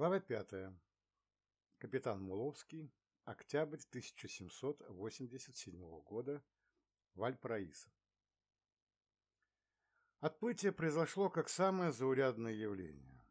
Глава пятая. Капитан Муловский. Октябрь 1787 года. Вальпараисо. Отплытие произошло как самое заурядное явление.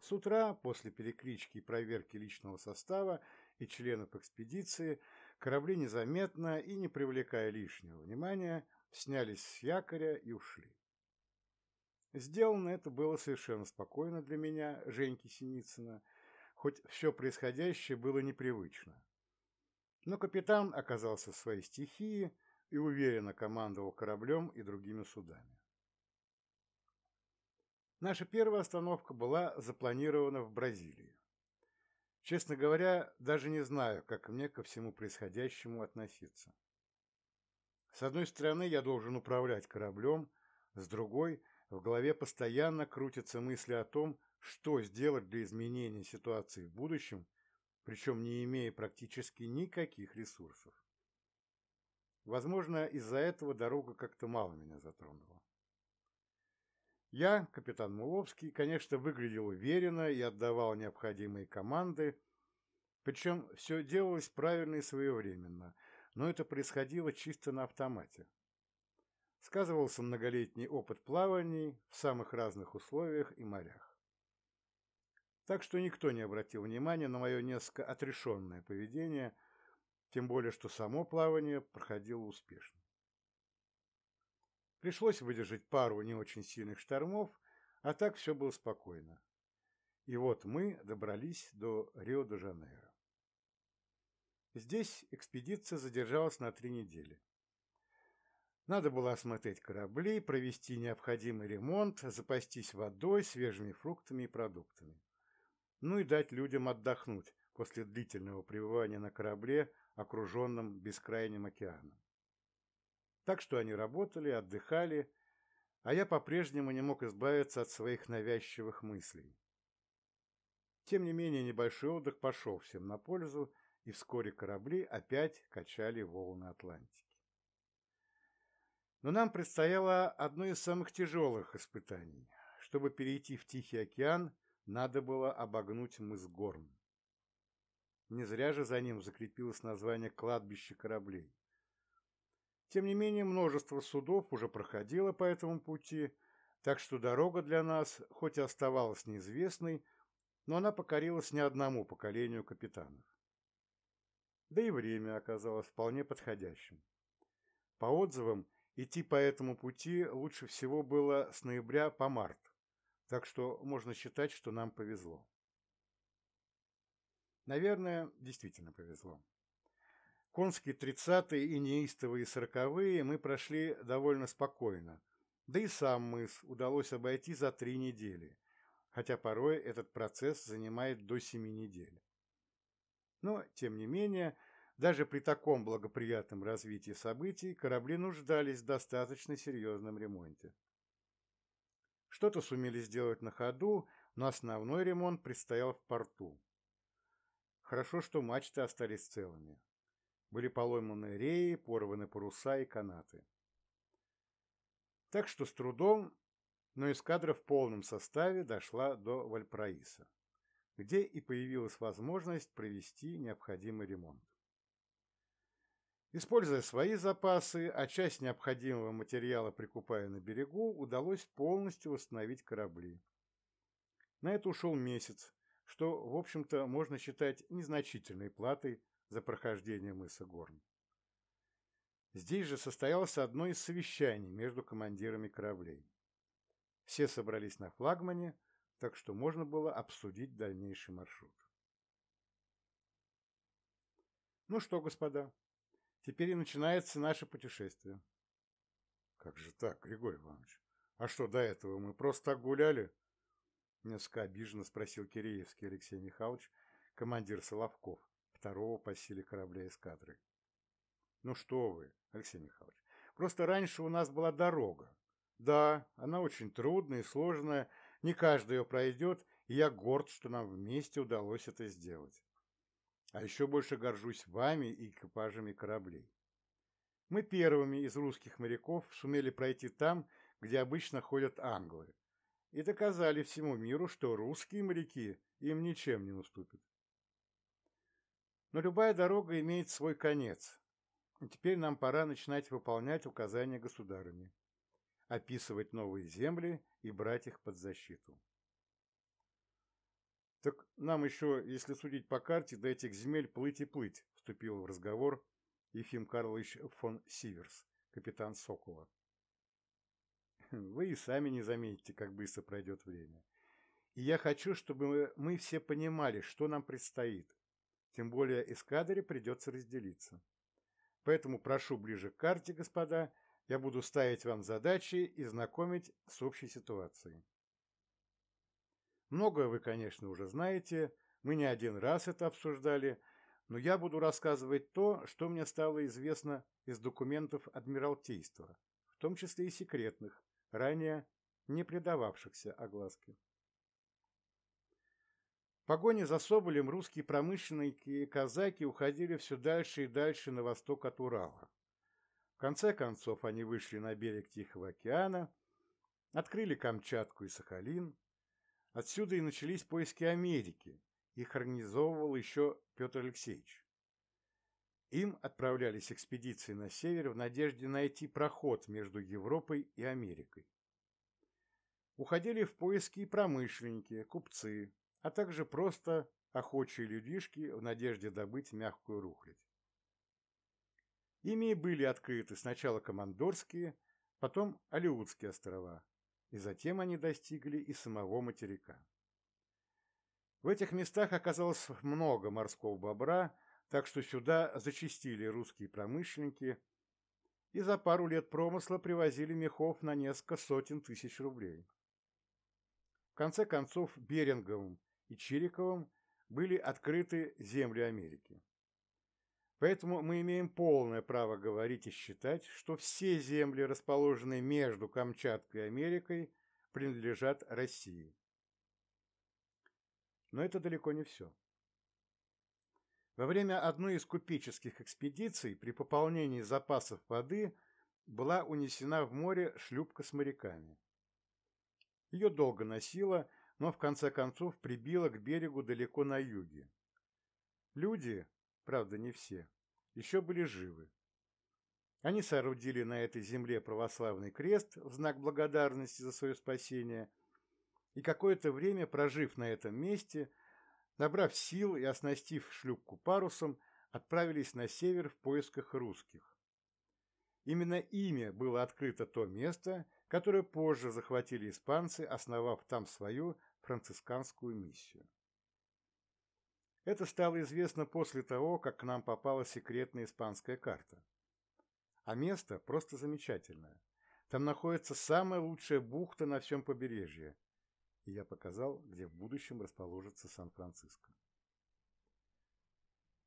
С утра, после переклички и проверки личного состава и членов экспедиции, корабли незаметно и не привлекая лишнего внимания, снялись с якоря и ушли. Сделано это было совершенно спокойно для меня, Женьки Синицына, хоть все происходящее было непривычно. Но капитан оказался в своей стихии и уверенно командовал кораблем и другими судами. Наша первая остановка была запланирована в Бразилии. Честно говоря, даже не знаю, как мне ко всему происходящему относиться. С одной стороны, я должен управлять кораблем, с другой в голове постоянно крутятся мысли о том, что сделать для изменения ситуации в будущем, причем не имея практически никаких ресурсов. Возможно, из-за этого дорога как-то мало меня затронула. Я, капитан Муловский, конечно, выглядел уверенно и отдавал необходимые команды, причем все делалось правильно и своевременно, но это происходило чисто на автомате сказывался многолетний опыт плаваний в самых разных условиях и морях. Так что никто не обратил внимания на мое несколько отрешенное поведение, тем более что само плавание проходило успешно. Пришлось выдержать пару не очень сильных штормов, а так все было спокойно. И вот мы добрались до Рио-де-Жанейро. Здесь экспедиция задержалась на три недели. Надо было осмотреть корабли, провести необходимый ремонт, запастись водой, свежими фруктами и продуктами. Ну и дать людям отдохнуть после длительного пребывания на корабле, окруженном бескрайним океаном. Так что они работали, отдыхали, а я по-прежнему не мог избавиться от своих навязчивых мыслей. Тем не менее, небольшой отдых пошел всем на пользу, и вскоре корабли опять качали волны Атлантики. Но нам предстояло одно из самых тяжелых испытаний. Чтобы перейти в Тихий океан, надо было обогнуть мыс Горн. Не зря же за ним закрепилось название кладбища кораблей. Тем не менее, множество судов уже проходило по этому пути, так что дорога для нас, хоть и оставалась неизвестной, но она покорилась не одному поколению капитанов. Да и время оказалось вполне подходящим. По отзывам, Идти по этому пути лучше всего было с ноября по март, так что можно считать, что нам повезло. Наверное, действительно повезло. Конские тридцатые и неистовые сороковые мы прошли довольно спокойно, да и сам мыс удалось обойти за три недели, хотя порой этот процесс занимает до семи недель. Но, тем не менее, даже при таком благоприятном развитии событий корабли нуждались в достаточно серьезном ремонте. Что-то сумели сделать на ходу, но основной ремонт предстоял в порту. Хорошо, что мачты остались целыми. Были поломаны реи, порваны паруса и канаты. Так что с трудом, но эскадра в полном составе дошла до Вальпраиса, где и появилась возможность провести необходимый ремонт. Используя свои запасы, а часть необходимого материала прикупая на берегу, удалось полностью восстановить корабли. На это ушел месяц, что, в общем-то, можно считать незначительной платой за прохождение мыса Горн. Здесь же состоялось одно из совещаний между командирами кораблей. Все собрались на флагмане, так что можно было обсудить дальнейший маршрут. Ну что, господа, Теперь и начинается наше путешествие. Как же так, Григорий Иванович? А что, до этого мы просто так гуляли? Несколько обиженно спросил Киреевский Алексей Михайлович, командир Соловков, второго по силе корабля эскадры. Ну что вы, Алексей Михайлович, просто раньше у нас была дорога. Да, она очень трудная и сложная, не каждый ее пройдет, и я горд, что нам вместе удалось это сделать. А еще больше горжусь вами и экипажами кораблей. Мы первыми из русских моряков сумели пройти там, где обычно ходят англы, и доказали всему миру, что русские моряки им ничем не уступят. Но любая дорога имеет свой конец, и теперь нам пора начинать выполнять указания государыни, описывать новые земли и брать их под защиту. Так нам еще, если судить по карте, до этих земель плыть и плыть, вступил в разговор Ефим Карлович фон Сиверс, капитан Сокола. Вы и сами не заметите, как быстро пройдет время. И я хочу, чтобы мы все понимали, что нам предстоит. Тем более эскадре придется разделиться. Поэтому прошу ближе к карте, господа, я буду ставить вам задачи и знакомить с общей ситуацией. Многое вы, конечно, уже знаете, мы не один раз это обсуждали, но я буду рассказывать то, что мне стало известно из документов Адмиралтейства, в том числе и секретных, ранее не предававшихся огласке. В погоне за Соболем русские промышленники и казаки уходили все дальше и дальше на восток от Урала. В конце концов они вышли на берег Тихого океана, открыли Камчатку и Сахалин. Отсюда и начались поиски Америки. Их организовывал еще Петр Алексеевич. Им отправлялись экспедиции на север в надежде найти проход между Европой и Америкой. Уходили в поиски и промышленники, купцы, а также просто охочие людишки в надежде добыть мягкую рухлядь. Ими были открыты сначала Командорские, потом Алиутские острова, и затем они достигли и самого материка. В этих местах оказалось много морского бобра, так что сюда зачистили русские промышленники и за пару лет промысла привозили мехов на несколько сотен тысяч рублей. В конце концов, Беринговым и Чириковым были открыты земли Америки. Поэтому мы имеем полное право говорить и считать, что все земли, расположенные между Камчаткой и Америкой, принадлежат России. Но это далеко не все. Во время одной из купеческих экспедиций при пополнении запасов воды была унесена в море шлюпка с моряками. Ее долго носило, но в конце концов прибило к берегу далеко на юге. Люди, правда не все, еще были живы. Они соорудили на этой земле православный крест в знак благодарности за свое спасение, и какое-то время, прожив на этом месте, набрав сил и оснастив шлюпку парусом, отправились на север в поисках русских. Именно ими было открыто то место, которое позже захватили испанцы, основав там свою францисканскую миссию. Это стало известно после того, как к нам попала секретная испанская карта. А место просто замечательное. Там находится самая лучшая бухта на всем побережье. И я показал, где в будущем расположится Сан-Франциско.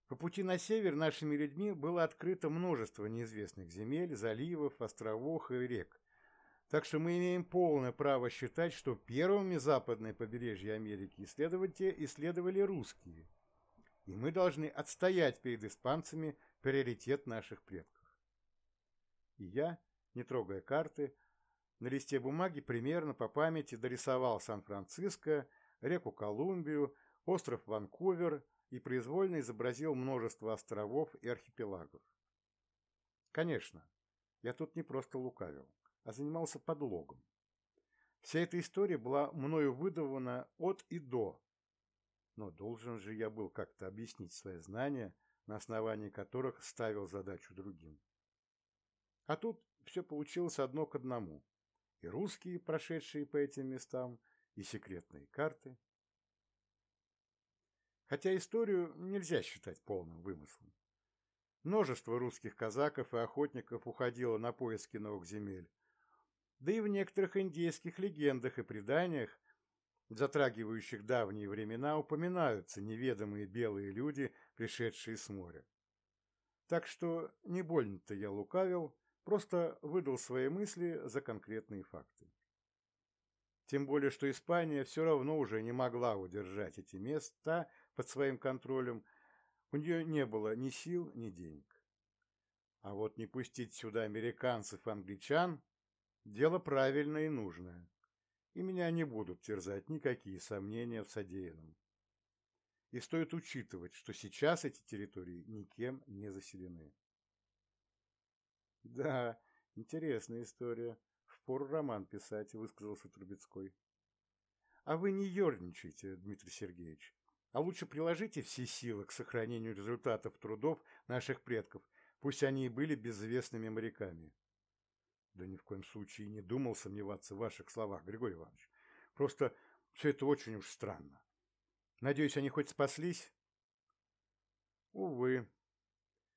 По пути на север нашими людьми было открыто множество неизвестных земель, заливов, островов и рек, так что мы имеем полное право считать, что первыми западное побережье Америки исследовали, исследовали русские, и мы должны отстоять перед испанцами приоритет наших предков. И я, не трогая карты, на листе бумаги примерно по памяти дорисовал Сан-Франциско, реку Колумбию, остров Ванкувер и произвольно изобразил множество островов и архипелагов. Конечно, я тут не просто лукавил а занимался подлогом. Вся эта история была мною выдавана от и до. Но должен же я был как-то объяснить свои знания, на основании которых ставил задачу другим. А тут все получилось одно к одному. И русские, прошедшие по этим местам, и секретные карты. Хотя историю нельзя считать полным вымыслом. Множество русских казаков и охотников уходило на поиски новых земель, да и в некоторых индейских легендах и преданиях, затрагивающих давние времена, упоминаются неведомые белые люди, пришедшие с моря. Так что не больно-то я лукавил, просто выдал свои мысли за конкретные факты. Тем более, что Испания все равно уже не могла удержать эти места под своим контролем, у нее не было ни сил, ни денег. А вот не пустить сюда американцев и англичан Дело правильное и нужное. И меня не будут терзать никакие сомнения в содеянном. И стоит учитывать, что сейчас эти территории никем не заселены. Да, интересная история. Впору роман писать, высказался Трубецкой. А вы не ерничайте, Дмитрий Сергеевич, а лучше приложите все силы к сохранению результатов трудов наших предков, пусть они и были безвестными моряками. Да ни в коем случае не думал сомневаться в ваших словах, Григорий Иванович. Просто все это очень уж странно. Надеюсь, они хоть спаслись? Увы.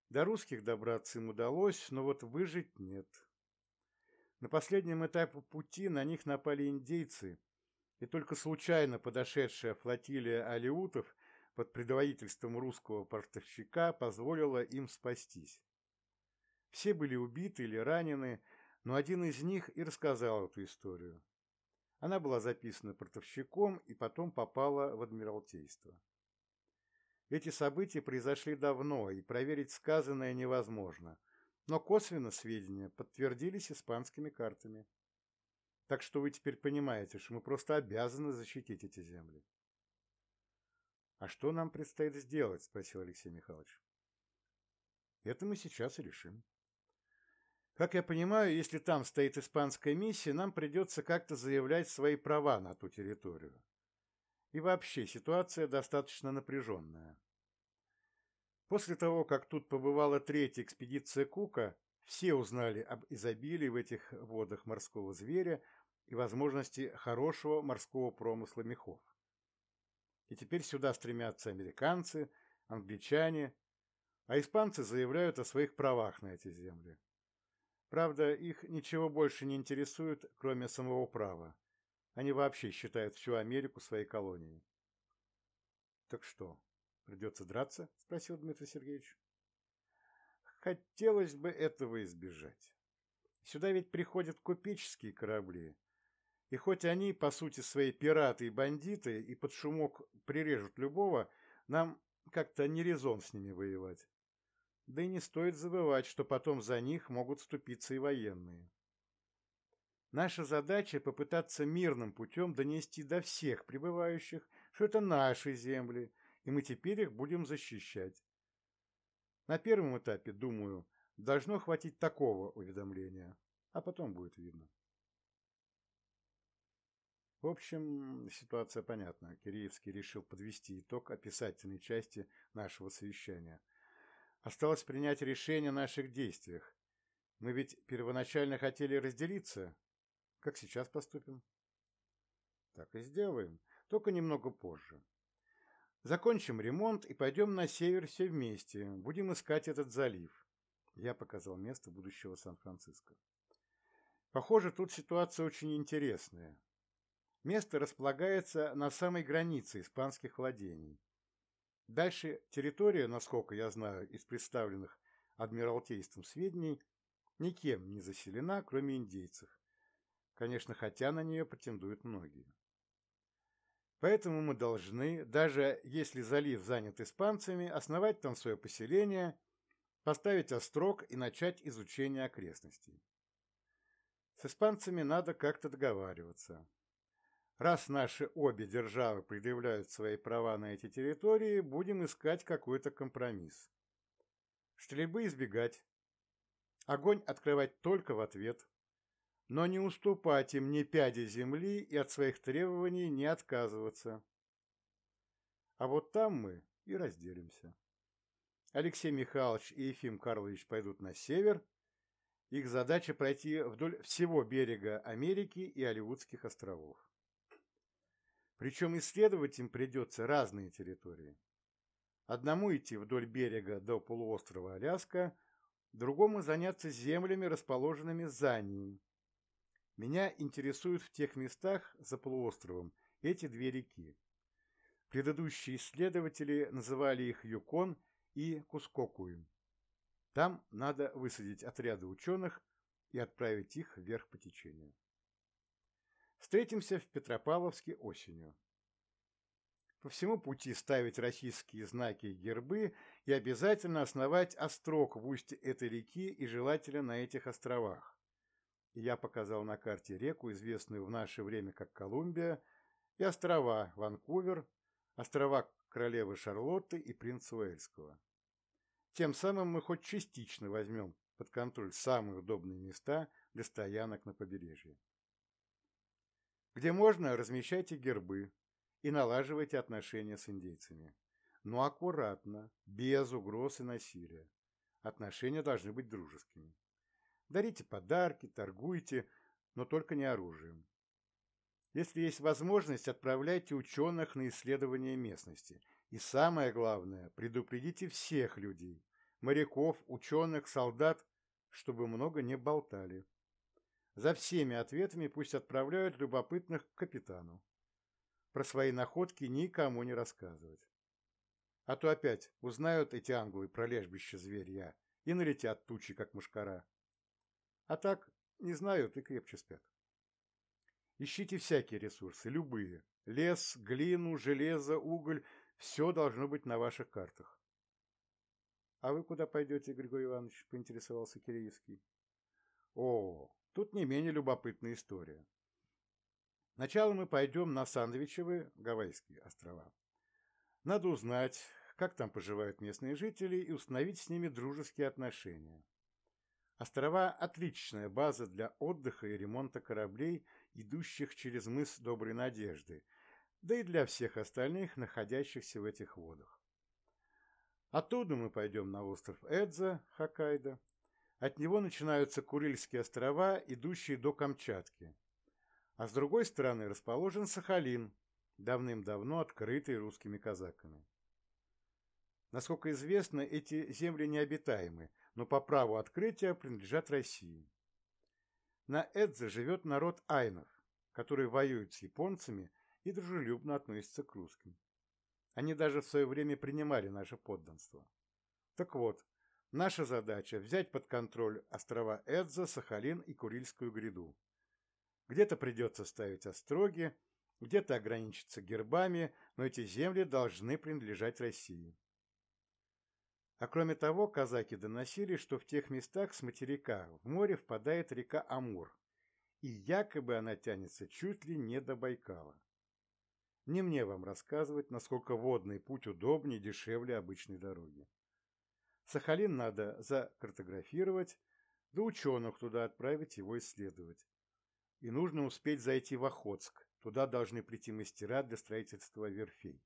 До русских добраться им удалось, но вот выжить нет. На последнем этапе пути на них напали индейцы, и только случайно подошедшая флотилия алиутов под предводительством русского портовщика позволила им спастись. Все были убиты или ранены, но один из них и рассказал эту историю. Она была записана портовщиком и потом попала в Адмиралтейство. Эти события произошли давно, и проверить сказанное невозможно, но косвенно сведения подтвердились испанскими картами. Так что вы теперь понимаете, что мы просто обязаны защитить эти земли. — А что нам предстоит сделать? — спросил Алексей Михайлович. — Это мы сейчас и решим. Как я понимаю, если там стоит испанская миссия, нам придется как-то заявлять свои права на ту территорию. И вообще, ситуация достаточно напряженная. После того, как тут побывала третья экспедиция Кука, все узнали об изобилии в этих водах морского зверя и возможности хорошего морского промысла мехов. И теперь сюда стремятся американцы, англичане, а испанцы заявляют о своих правах на эти земли. Правда, их ничего больше не интересует, кроме самого права. Они вообще считают всю Америку своей колонией. Так что, придется драться? Спросил Дмитрий Сергеевич. Хотелось бы этого избежать. Сюда ведь приходят купеческие корабли. И хоть они, по сути, свои пираты и бандиты, и под шумок прирежут любого, нам как-то не резон с ними воевать. Да и не стоит забывать, что потом за них могут вступиться и военные. Наша задача – попытаться мирным путем донести до всех прибывающих, что это наши земли, и мы теперь их будем защищать. На первом этапе, думаю, должно хватить такого уведомления, а потом будет видно. В общем, ситуация понятна. Киреевский решил подвести итог описательной части нашего совещания – Осталось принять решение о наших действиях. Мы ведь первоначально хотели разделиться. Как сейчас поступим? Так и сделаем, только немного позже. Закончим ремонт и пойдем на север все вместе. Будем искать этот залив. Я показал место будущего Сан-Франциско. Похоже, тут ситуация очень интересная. Место располагается на самой границе испанских владений. Дальше территория, насколько я знаю из представленных Адмиралтейством сведений, никем не заселена, кроме индейцев. Конечно, хотя на нее претендуют многие. Поэтому мы должны, даже если залив занят испанцами, основать там свое поселение, поставить острог и начать изучение окрестностей. С испанцами надо как-то договариваться. Раз наши обе державы предъявляют свои права на эти территории, будем искать какой-то компромисс. Стрельбы избегать. Огонь открывать только в ответ. Но не уступать им ни пяди земли и от своих требований не отказываться. А вот там мы и разделимся. Алексей Михайлович и Ефим Карлович пойдут на север. Их задача пройти вдоль всего берега Америки и Алиутских островов. Причем исследовать им придется разные территории. Одному идти вдоль берега до полуострова Аляска, другому заняться землями, расположенными за ним. Меня интересуют в тех местах за полуостровом эти две реки. Предыдущие исследователи называли их Юкон и Кускокуем. Там надо высадить отряды ученых и отправить их вверх по течению. Встретимся в Петропавловске осенью. По всему пути ставить российские знаки и гербы и обязательно основать острог в устье этой реки и желательно на этих островах. я показал на карте реку, известную в наше время как Колумбия, и острова Ванкувер, острова королевы Шарлотты и принца Уэльского. Тем самым мы хоть частично возьмем под контроль самые удобные места для стоянок на побережье. Где можно, размещайте гербы и налаживайте отношения с индейцами. Но аккуратно, без угроз и насилия. Отношения должны быть дружескими. Дарите подарки, торгуйте, но только не оружием. Если есть возможность, отправляйте ученых на исследование местности. И самое главное, предупредите всех людей, моряков, ученых, солдат, чтобы много не болтали. За всеми ответами пусть отправляют любопытных к капитану. Про свои находки никому не рассказывать. А то опять узнают эти англы про лежбище зверья и налетят тучи, как мушкара. А так, не знают и крепче спят. Ищите всякие ресурсы, любые. Лес, глину, железо, уголь – все должно быть на ваших картах. — А вы куда пойдете, Григорий Иванович? — поинтересовался Киреевский. — О, тут не менее любопытная история. Сначала мы пойдем на Сандвичевы, Гавайские острова. Надо узнать, как там поживают местные жители и установить с ними дружеские отношения. Острова – отличная база для отдыха и ремонта кораблей, идущих через мыс Доброй Надежды, да и для всех остальных, находящихся в этих водах. Оттуда мы пойдем на остров Эдза, Хоккайдо. От него начинаются Курильские острова, идущие до Камчатки. А с другой стороны расположен Сахалин, давным-давно открытый русскими казаками. Насколько известно, эти земли необитаемы, но по праву открытия принадлежат России. На Эдзе живет народ айнов, который воюет с японцами и дружелюбно относится к русским. Они даже в свое время принимали наше подданство. Так вот, наша задача – взять под контроль острова Эдза, Сахалин и Курильскую гряду. Где-то придется ставить остроги, где-то ограничиться гербами, но эти земли должны принадлежать России. А кроме того, казаки доносили, что в тех местах с материка в море впадает река Амур, и якобы она тянется чуть ли не до Байкала. Не мне вам рассказывать, насколько водный путь удобнее и дешевле обычной дороги. Сахалин надо закартографировать, да ученых туда отправить его исследовать. И нужно успеть зайти в Охотск, туда должны прийти мастера для строительства верфей.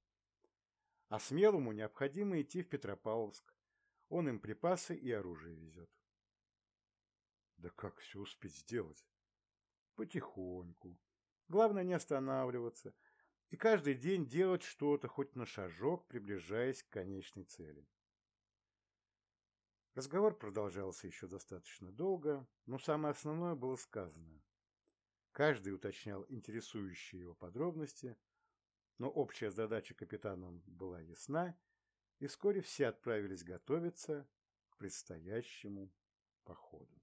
А смелому необходимо идти в Петропавловск, он им припасы и оружие везет. Да как все успеть сделать? Потихоньку. Главное не останавливаться и каждый день делать что-то, хоть на шажок, приближаясь к конечной цели. Разговор продолжался еще достаточно долго, но самое основное было сказано. Каждый уточнял интересующие его подробности, но общая задача капитана была ясна, и вскоре все отправились готовиться к предстоящему походу.